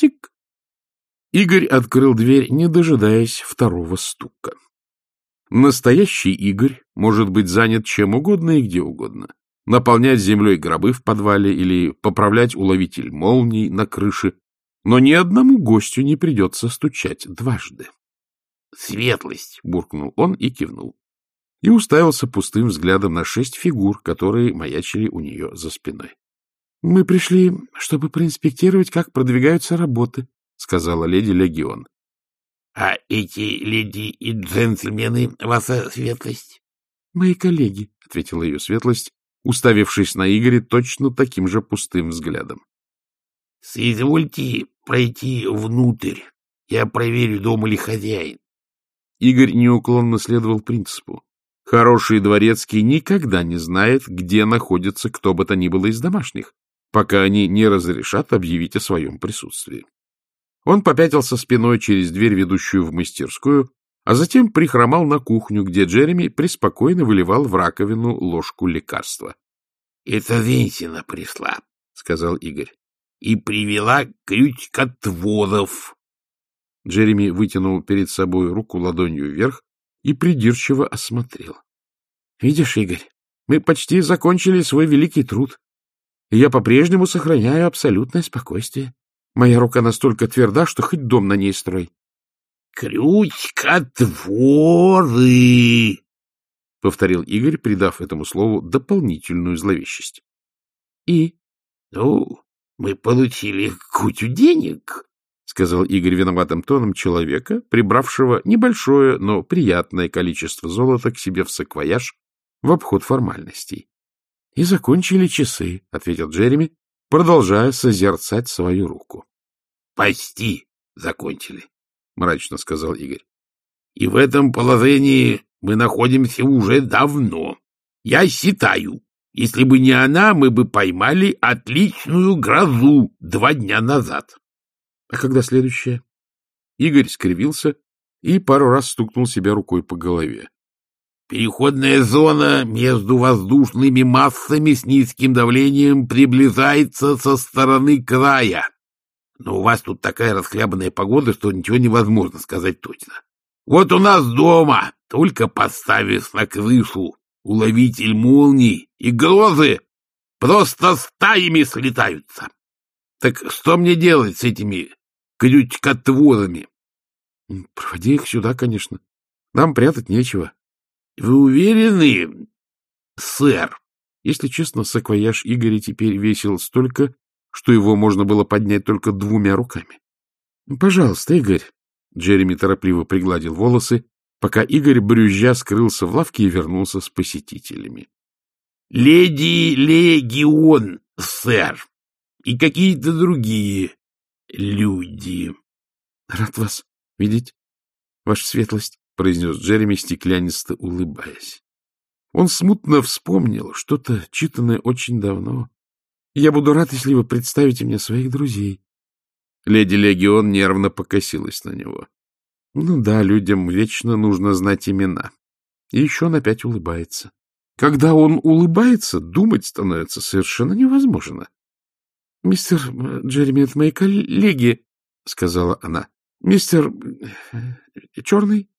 Тик. Игорь открыл дверь, не дожидаясь второго стука. Настоящий Игорь может быть занят чем угодно и где угодно. Наполнять землей гробы в подвале или поправлять уловитель молний на крыше, но ни одному гостю не придется стучать дважды. «Светлость!» — буркнул он и кивнул. И уставился пустым взглядом на шесть фигур, которые маячили у нее за спиной. — Мы пришли, чтобы проинспектировать, как продвигаются работы, — сказала леди Легион. — А эти леди и джентльмены, ваша светлость? — Мои коллеги, — ответила ее светлость, уставившись на Игоря точно таким же пустым взглядом. — Соизвольте пройти внутрь. Я проверю, дома ли хозяин. Игорь неуклонно следовал принципу. Хороший дворецкий никогда не знает, где находится кто бы то ни было из домашних, пока они не разрешат объявить о своем присутствии. Он попятился спиной через дверь, ведущую в мастерскую, а затем прихромал на кухню, где Джереми преспокойно выливал в раковину ложку лекарства. — Это Венсина пришла, — сказал Игорь, — и привела крючкотворов. Джереми вытянул перед собой руку ладонью вверх и придирчиво осмотрел. — Видишь, Игорь, мы почти закончили свой великий труд, и я по-прежнему сохраняю абсолютное спокойствие. Моя рука настолько тверда, что хоть дом на ней строй. — Крючкотворы! — повторил Игорь, придав этому слову дополнительную зловещесть. — И? — Ну, мы получили кучу денег, — сказал Игорь виноватым тоном человека, прибравшего небольшое, но приятное количество золота к себе в саквояж в обход формальностей. — И закончили часы, — ответил Джереми, продолжая созерцать свою руку. — Почти закончили, — мрачно сказал Игорь. — И в этом положении мы находимся уже давно. Я считаю, если бы не она, мы бы поймали отличную грозу два дня назад. — А когда следующая? Игорь скривился и пару раз стукнул себя рукой по голове. Переходная зона между воздушными массами с низким давлением приближается со стороны края. Но у вас тут такая расхлябанная погода, что ничего невозможно сказать точно. Вот у нас дома, только поставишь на крышу уловитель молний, и грозы просто стаями слетаются. Так что мне делать с этими крючкотворами? — Проводи их сюда, конечно. Нам прятать нечего. Вы уверены, сэр? Если честно, саквояж Игоря теперь весил столько, что его можно было поднять только двумя руками. — Пожалуйста, Игорь. Джереми торопливо пригладил волосы, пока Игорь брюзжа скрылся в лавке и вернулся с посетителями. — Леди Легион, сэр, и какие-то другие люди. — Рад вас видеть, ваша светлость произнес Джереми, стеклянисто улыбаясь. Он смутно вспомнил что-то, читанное очень давно. Я буду рад, если вы представите мне своих друзей. Леди Легион нервно покосилась на него. Ну да, людям вечно нужно знать имена. И еще он опять улыбается. Когда он улыбается, думать становится совершенно невозможно. — Мистер э, Джереми, это мои коллеги, — сказала она. — Мистер э, Черный,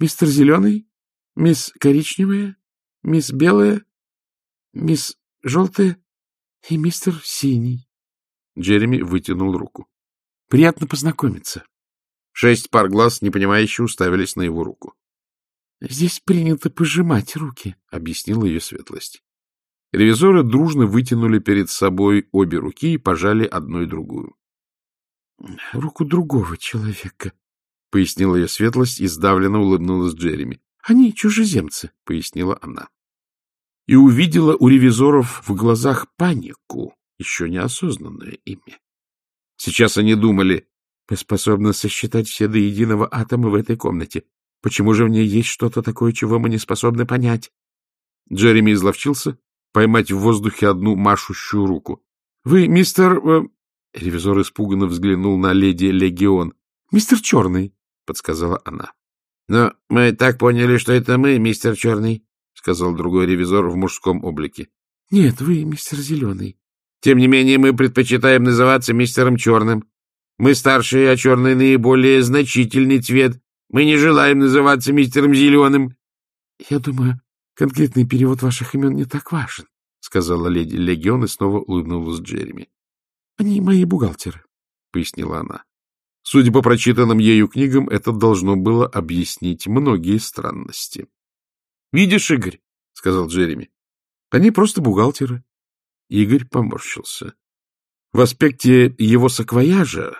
Мистер Зеленый, мисс Коричневая, мисс Белая, мисс Желтая и мистер Синий. Джереми вытянул руку. — Приятно познакомиться. Шесть пар глаз, непонимающе, уставились на его руку. — Здесь принято пожимать руки, — объяснила ее светлость. Ревизоры дружно вытянули перед собой обе руки и пожали одну и другую. — Руку другого человека, — пояснила ее светлость и сдавленно улыбнулась Джереми. — Они чужеземцы, — пояснила она. И увидела у ревизоров в глазах панику, еще неосознанное имя. Сейчас они думали, мы способны сосчитать все до единого атома в этой комнате. Почему же в ней есть что-то такое, чего мы не способны понять? Джереми изловчился поймать в воздухе одну машущую руку. — Вы, мистер... Э... Ревизор испуганно взглянул на леди Легион. — Мистер Черный. — подсказала она. — Но мы так поняли, что это мы, мистер Черный, — сказал другой ревизор в мужском облике. — Нет, вы, мистер Зеленый. — Тем не менее, мы предпочитаем называться мистером Черным. Мы старшие, а черный наиболее значительный цвет. Мы не желаем называться мистером Зеленым. — Я думаю, конкретный перевод ваших имен не так важен, — сказала леди Легион и снова улыбнулась Джереми. — Они мои бухгалтеры, — пояснила она. Судя по прочитанным ею книгам, это должно было объяснить многие странности. — Видишь, Игорь, — сказал Джереми, — они просто бухгалтеры. Игорь поморщился. В аспекте его саквояжа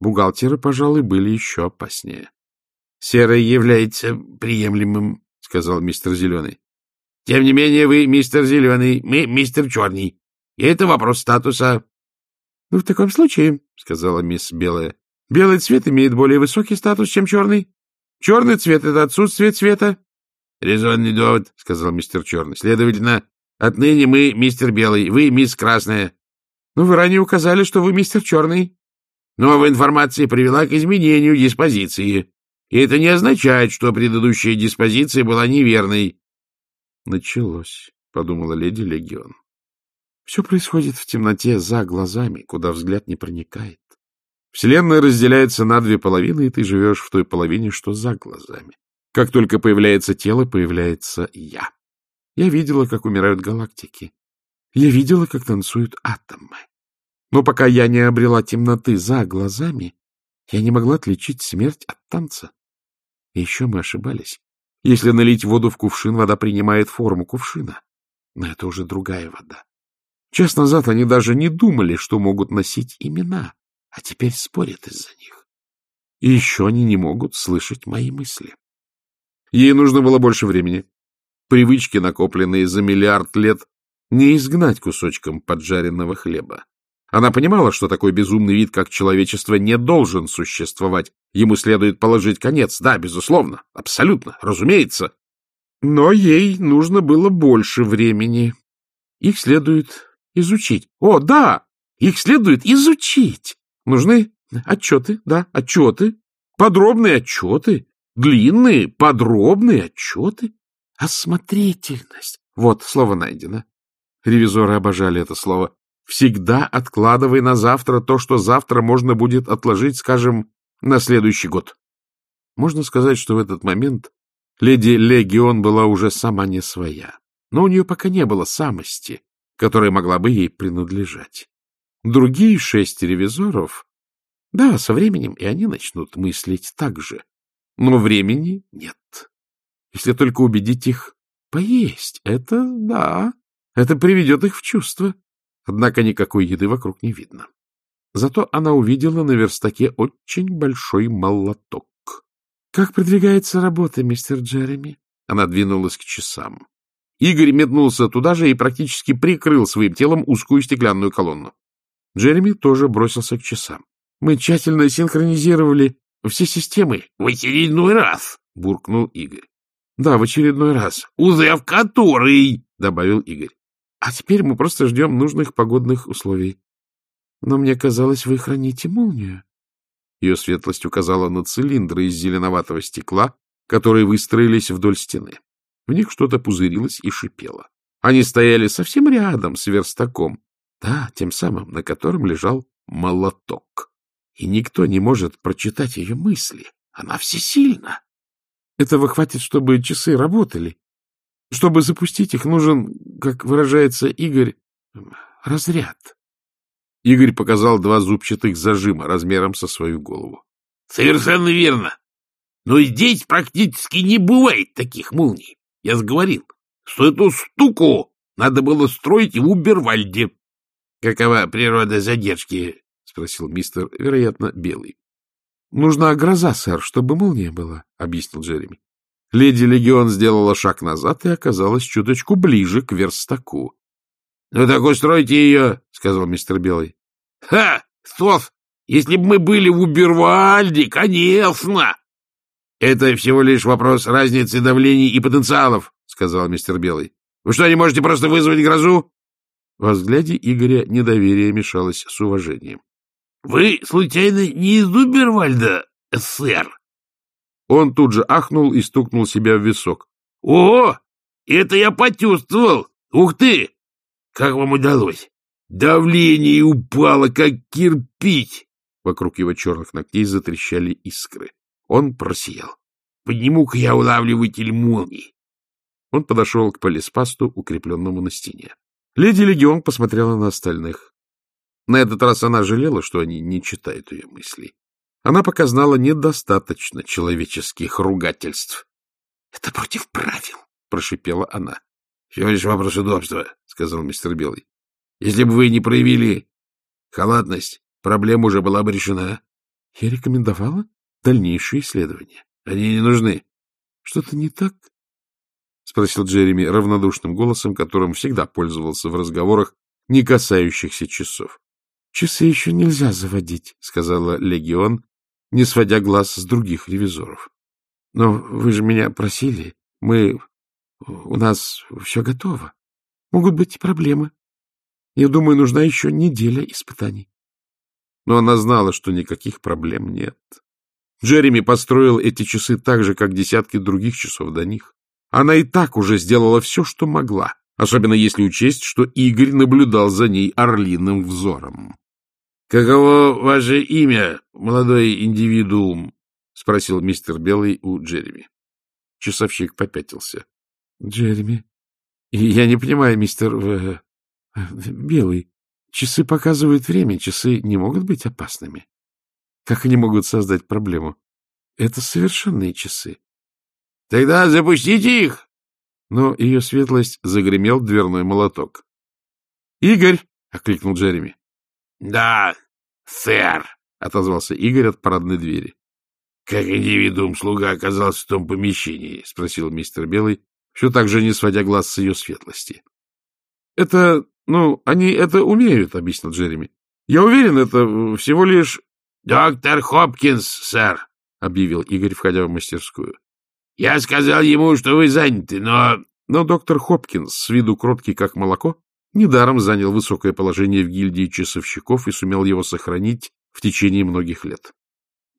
бухгалтеры, пожалуй, были еще опаснее. — Серый является приемлемым, — сказал мистер Зеленый. — Тем не менее, вы мистер Зеленый, мы мистер Черный. И это вопрос статуса. — Ну, в таком случае, — сказала мисс Белая, Белый цвет имеет более высокий статус, чем черный. Черный цвет — это отсутствие цвета. — Резонный довод, — сказал мистер Черный. — Следовательно, отныне мы мистер Белый, вы мисс Красная. — Но вы ранее указали, что вы мистер Черный. Новая информация привела к изменению диспозиции. И это не означает, что предыдущая диспозиция была неверной. — Началось, — подумала леди Легион. Все происходит в темноте за глазами, куда взгляд не проникает. Вселенная разделяется на две половины, и ты живешь в той половине, что за глазами. Как только появляется тело, появляется я. Я видела, как умирают галактики. Я видела, как танцуют атомы. Но пока я не обрела темноты за глазами, я не могла отличить смерть от танца. И еще мы ошибались. Если налить воду в кувшин, вода принимает форму кувшина. Но это уже другая вода. Час назад они даже не думали, что могут носить имена а теперь спорят из-за них. И еще они не могут слышать мои мысли. Ей нужно было больше времени. Привычки, накопленные за миллиард лет, не изгнать кусочком поджаренного хлеба. Она понимала, что такой безумный вид, как человечество, не должен существовать. Ему следует положить конец. Да, безусловно, абсолютно, разумеется. Но ей нужно было больше времени. Их следует изучить. О, да, их следует изучить. Нужны отчеты, да, отчеты, подробные отчеты, длинные, подробные отчеты. Осмотрительность. Вот, слово найдено. Ревизоры обожали это слово. Всегда откладывай на завтра то, что завтра можно будет отложить, скажем, на следующий год. Можно сказать, что в этот момент леди Легион была уже сама не своя, но у нее пока не было самости, которая могла бы ей принадлежать. Другие шесть ревизоров, да, со временем и они начнут мыслить так же, но времени нет. Если только убедить их поесть, это да, это приведет их в чувство. Однако никакой еды вокруг не видно. Зато она увидела на верстаке очень большой молоток. — Как продвигается работа, мистер Джереми? Она двинулась к часам. Игорь метнулся туда же и практически прикрыл своим телом узкую стеклянную колонну. Джереми тоже бросился к часам. — Мы тщательно синхронизировали все системы. — В очередной раз! — буркнул Игорь. — Да, в очередной раз. — Уже в который! — добавил Игорь. — А теперь мы просто ждем нужных погодных условий. Но мне казалось, вы храните молнию. Ее светлость указала на цилиндры из зеленоватого стекла, которые выстроились вдоль стены. В них что-то пузырилось и шипело. Они стояли совсем рядом с верстаком, да, тем самым, на котором лежал молоток. И никто не может прочитать ее мысли. Она всесильна. Этого хватит, чтобы часы работали. Чтобы запустить их, нужен, как выражается Игорь, разряд. Игорь показал два зубчатых зажима размером со свою голову. — Совершенно верно. Но здесь практически не бывает таких молний. Я сговорил, что эту штуку надо было строить в Убервальде. — Какова природа задержки? — спросил мистер, вероятно, Белый. — Нужна гроза, сэр, чтобы молния была, — объяснил Джереми. Леди Легион сделала шаг назад и оказалась чуточку ближе к верстаку. — Ну так устройте ее, — сказал мистер Белый. — Ха! Сос! Если бы мы были в Убервальде, конечно! — Это всего лишь вопрос разницы давлений и потенциалов, — сказал мистер Белый. — Вы что, не можете просто вызвать грозу? Во взгляде Игоря недоверие мешалось с уважением. — Вы, случайно, не из Убервальда, сэр? Он тут же ахнул и стукнул себя в висок. — О, это я почувствовал! Ух ты! Как вам удалось? Давление упало, как кирпич! Вокруг его черных ногтей затрещали искры. Он просиял. — Подниму-ка я улавливатель молний. Он подошел к полиспасту, укрепленному на стене. Леди Легион посмотрела на остальных. На этот раз она жалела, что они не читают ее мыслей. Она пока знала недостаточно человеческих ругательств. — Это против правил, — прошипела она. — Всего лишь вопрос удобства, — сказал мистер Белый. — Если бы вы не проявили халатность, проблема уже была бы решена. — Я рекомендовала дальнейшие исследования. — Они не нужны. — Что-то не так? — спросил Джереми равнодушным голосом, которым всегда пользовался в разговорах, не касающихся часов. — Часы еще нельзя заводить, — сказала Легион, не сводя глаз с других ревизоров. — Но вы же меня просили. Мы... У нас все готово. Могут быть проблемы. Я думаю, нужна еще неделя испытаний. Но она знала, что никаких проблем нет. Джереми построил эти часы так же, как десятки других часов до них. Она и так уже сделала все, что могла, особенно если учесть, что Игорь наблюдал за ней орлиным взором. — Каково ваше имя, молодой индивидуум? — спросил мистер Белый у Джереми. Часовщик попятился. — Джереми? — Я не понимаю, мистер... Э, э, Белый. Часы показывают время, часы не могут быть опасными. Как они могут создать проблему? Это совершенные часы. — Тогда запустите их! Но ее светлость загремел дверной молоток. — Игорь! — окликнул Джереми. — Да, сэр! — отозвался Игорь от парадной двери. — Как индивидуум слуга оказался в том помещении? — спросил мистер Белый, все так же не сводя глаз с ее светлости. — Это, ну, они это умеют, — объяснил Джереми. — Я уверен, это всего лишь... — Доктор Хопкинс, сэр, — объявил Игорь, входя в мастерскую. — Я сказал ему, что вы заняты, но... Но доктор Хопкинс, с виду кроткий как молоко, недаром занял высокое положение в гильдии часовщиков и сумел его сохранить в течение многих лет.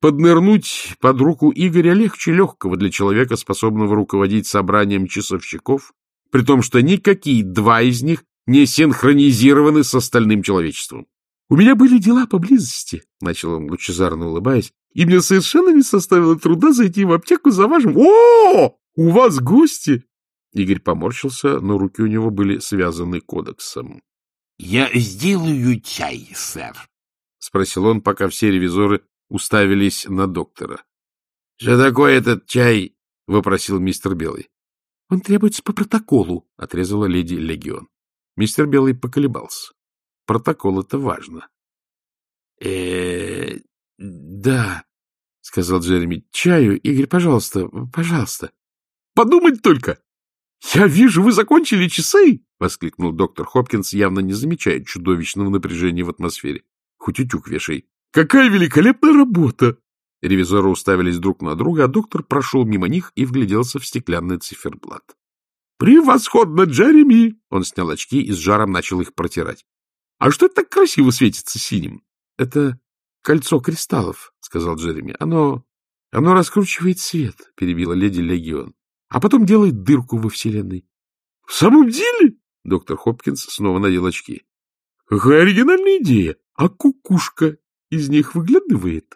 Поднырнуть под руку Игоря легче легкого для человека, способного руководить собранием часовщиков, при том, что никакие два из них не синхронизированы с остальным человечеством. — У меня были дела поблизости, — начал он, лучезарно улыбаясь, — и мне совершенно не составило труда зайти в аптеку за вашим... — О, у вас гости! Игорь поморщился, но руки у него были связаны кодексом. — Я сделаю чай, сэр, — спросил он, пока все ревизоры уставились на доктора. — Что такое этот чай? — вопросил мистер Белый. — Он требуется по протоколу, — отрезала леди Легион. Мистер Белый поколебался. Протокол — это важно. э да, — сказал Джереми. — Чаю, Игорь, пожалуйста, пожалуйста. — Подумать только! Я вижу, вы закончили часы! — воскликнул доктор Хопкинс, явно не замечая чудовищного напряжения в атмосфере. — Хоть утюг вешай. Какая великолепная работа! Ревизоры уставились друг на друга, а доктор прошел мимо них и вгляделся в стеклянный циферблат. — Превосходно, Джереми! Он снял очки и с жаром начал их протирать. — А что это так красиво светится синим? — Это кольцо кристаллов, — сказал Джереми. — Оно... оно раскручивает свет, — перебила леди Легион, — а потом делает дырку во Вселенной. — В самом деле? — доктор Хопкинс снова надел очки. — Какая оригинальная идея! А кукушка из них выглядывает.